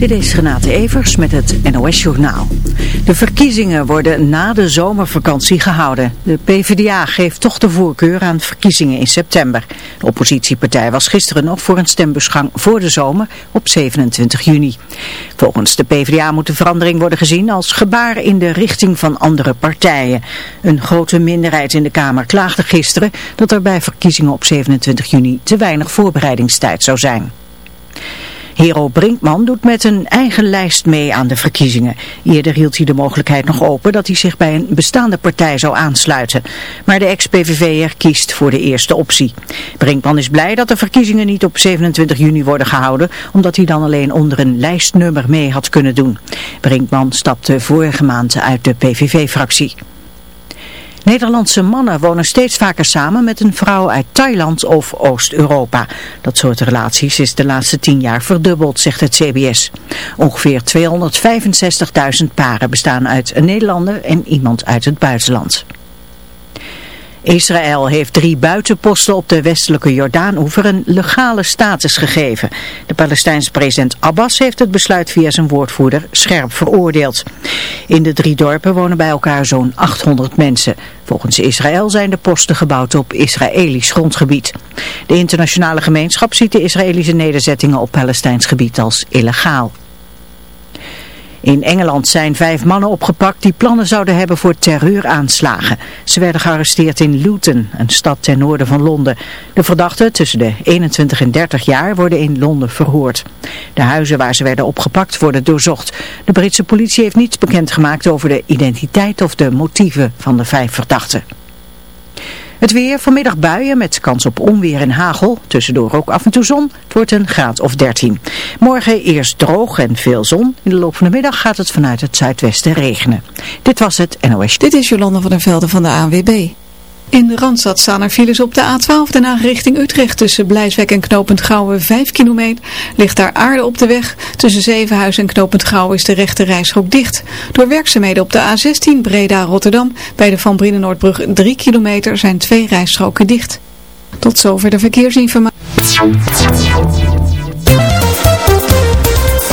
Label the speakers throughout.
Speaker 1: Dit is Renate Evers met het NOS Journaal. De verkiezingen worden na de zomervakantie gehouden. De PvdA geeft toch de voorkeur aan verkiezingen in september. De oppositiepartij was gisteren nog voor een stembusgang voor de zomer op 27 juni. Volgens de PvdA moet de verandering worden gezien als gebaar in de richting van andere partijen. Een grote minderheid in de Kamer klaagde gisteren dat er bij verkiezingen op 27 juni te weinig voorbereidingstijd zou zijn. Hero Brinkman doet met een eigen lijst mee aan de verkiezingen. Eerder hield hij de mogelijkheid nog open dat hij zich bij een bestaande partij zou aansluiten. Maar de ex-PVV'er kiest voor de eerste optie. Brinkman is blij dat de verkiezingen niet op 27 juni worden gehouden, omdat hij dan alleen onder een lijstnummer mee had kunnen doen. Brinkman stapte vorige maand uit de PVV-fractie. Nederlandse mannen wonen steeds vaker samen met een vrouw uit Thailand of Oost-Europa. Dat soort relaties is de laatste tien jaar verdubbeld, zegt het CBS. Ongeveer 265.000 paren bestaan uit een Nederlander en iemand uit het buitenland. Israël heeft drie buitenposten op de westelijke Jordaan-oever een legale status gegeven. De Palestijnse president Abbas heeft het besluit via zijn woordvoerder scherp veroordeeld. In de drie dorpen wonen bij elkaar zo'n 800 mensen. Volgens Israël zijn de posten gebouwd op Israëlisch grondgebied. De internationale gemeenschap ziet de Israëlische nederzettingen op Palestijns gebied als illegaal. In Engeland zijn vijf mannen opgepakt die plannen zouden hebben voor terreuraanslagen. Ze werden gearresteerd in Luton, een stad ten noorden van Londen. De verdachten tussen de 21 en 30 jaar worden in Londen verhoord. De huizen waar ze werden opgepakt worden doorzocht. De Britse politie heeft niets bekendgemaakt over de identiteit of de motieven van de vijf verdachten. Het weer, vanmiddag buien met kans op onweer en hagel. Tussendoor ook af en toe zon. Wordt een graad of 13. Morgen eerst droog en veel zon. In de loop van de middag gaat het vanuit het zuidwesten regenen. Dit was het NOS.
Speaker 2: Dit is Jolanda van der Velden van de ANWB. In de Randstad staan er files op de A12 daarna richting Utrecht tussen Blijswijk en Knopend Gouwen 5 kilometer. Ligt daar aarde op de weg. Tussen Zevenhuis en Knopend Gouwen is de rechte rijstrook dicht. Door werkzaamheden op de A16 Breda-Rotterdam bij de Van Brienenoordbrug 3 kilometer zijn twee rijstroken dicht. Tot zover de verkeersinformatie.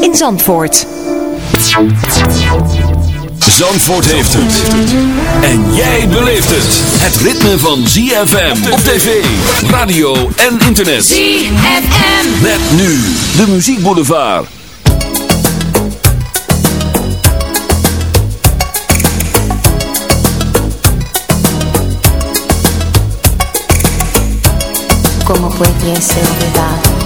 Speaker 3: in Zandvoort.
Speaker 4: Zandvoort heeft het. En jij beleeft het. Het ritme van ZFM op tv, radio en internet.
Speaker 5: ZFM.
Speaker 4: Met nu de muziekboulevard.
Speaker 6: Como pudiese olvidar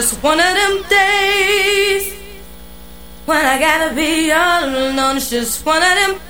Speaker 7: just
Speaker 8: one of them days when I gotta be alone. It's just one of them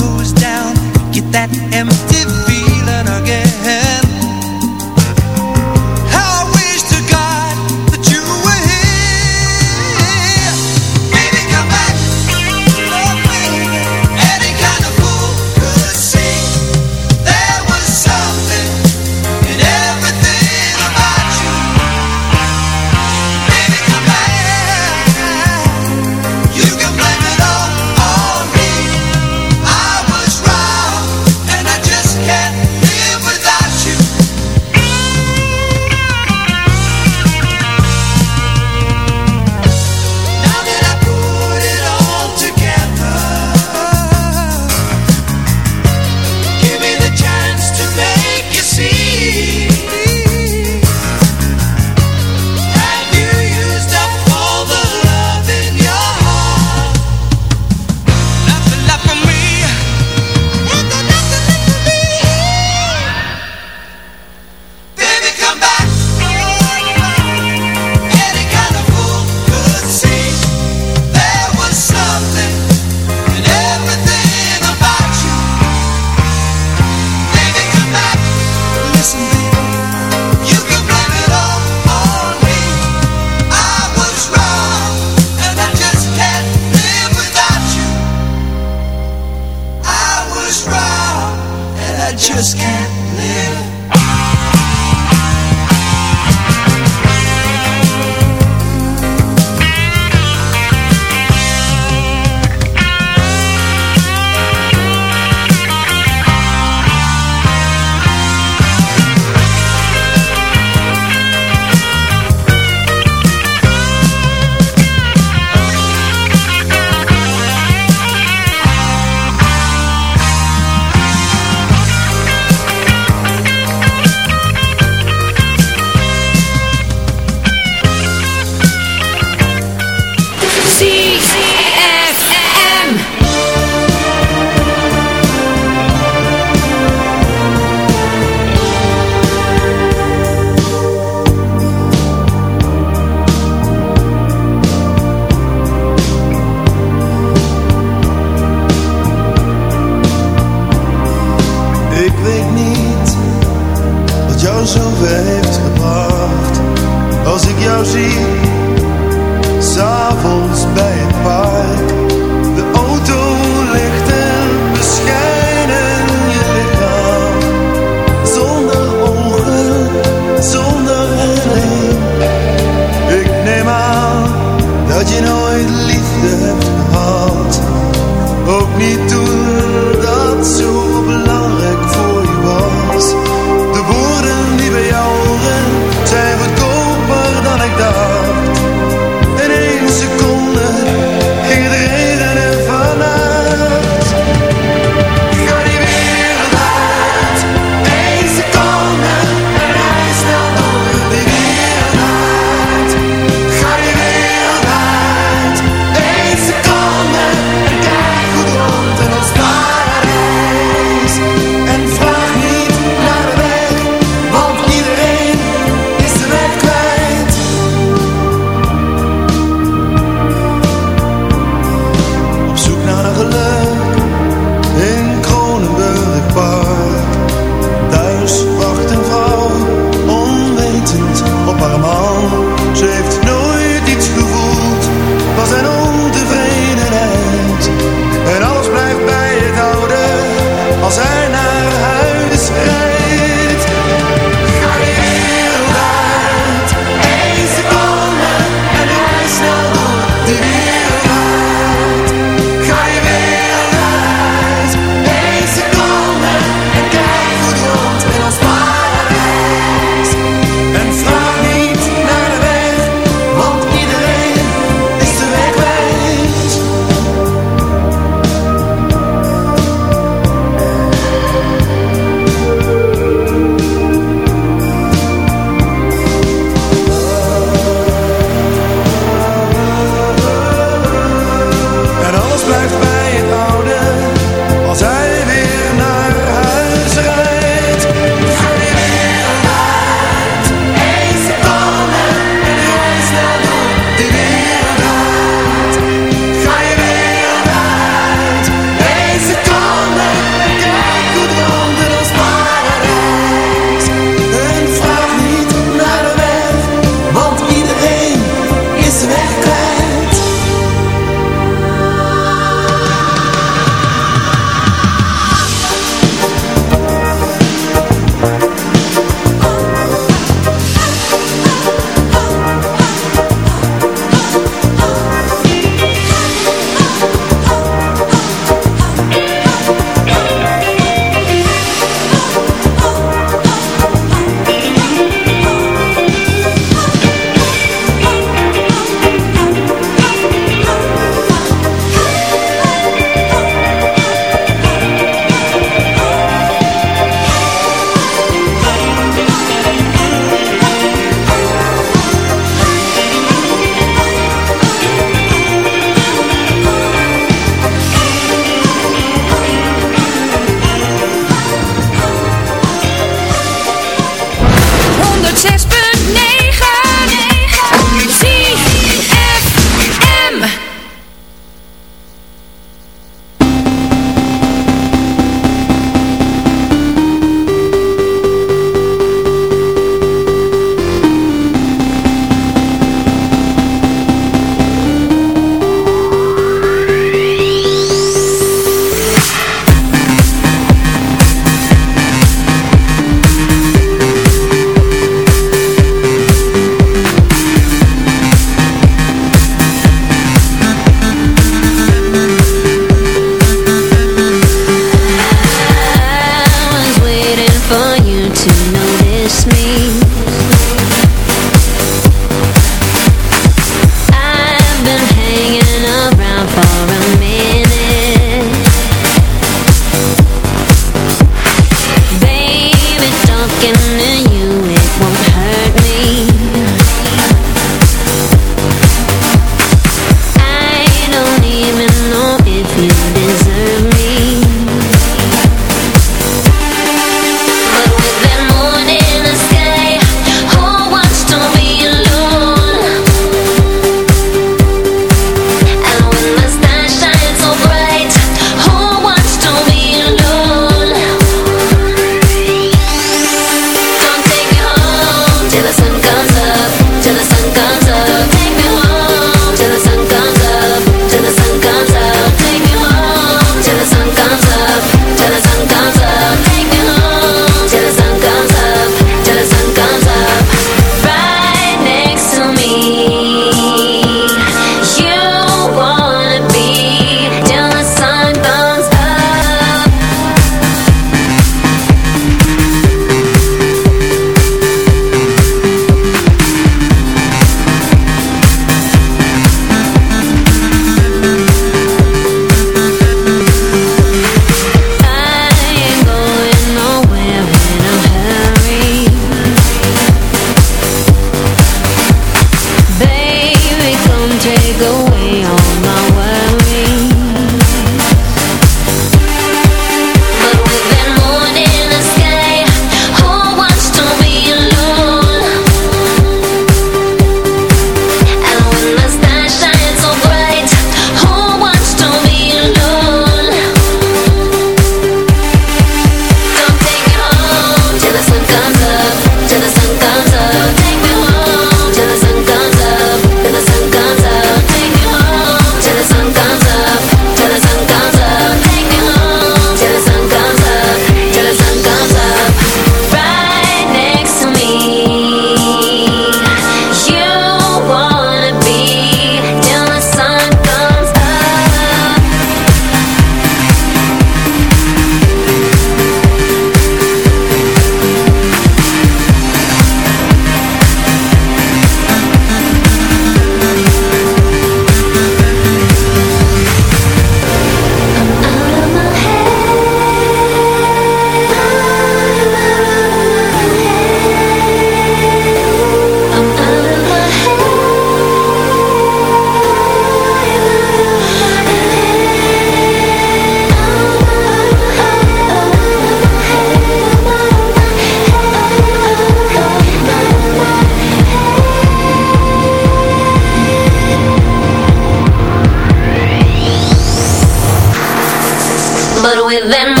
Speaker 9: with them.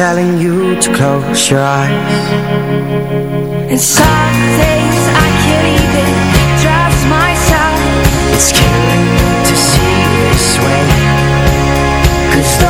Speaker 9: telling you to close your eyes.
Speaker 10: And some days I can't even trust myself.
Speaker 9: It's killing me to see this way.
Speaker 10: Cause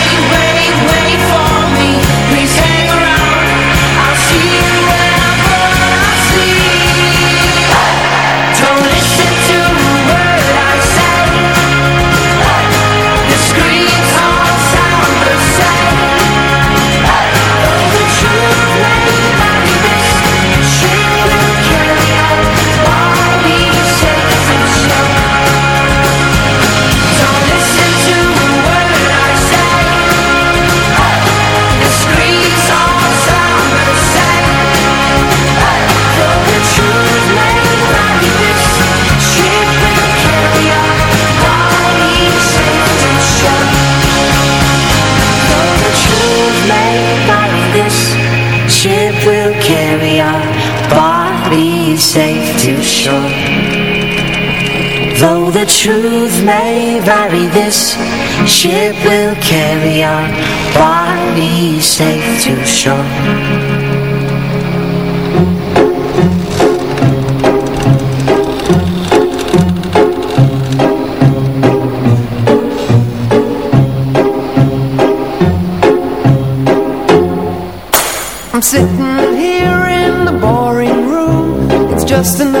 Speaker 10: Though the truth may vary This ship will carry our body safe to shore.
Speaker 11: I'm sitting here in
Speaker 12: the boring room. It's just enough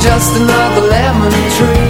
Speaker 12: just another lemon tree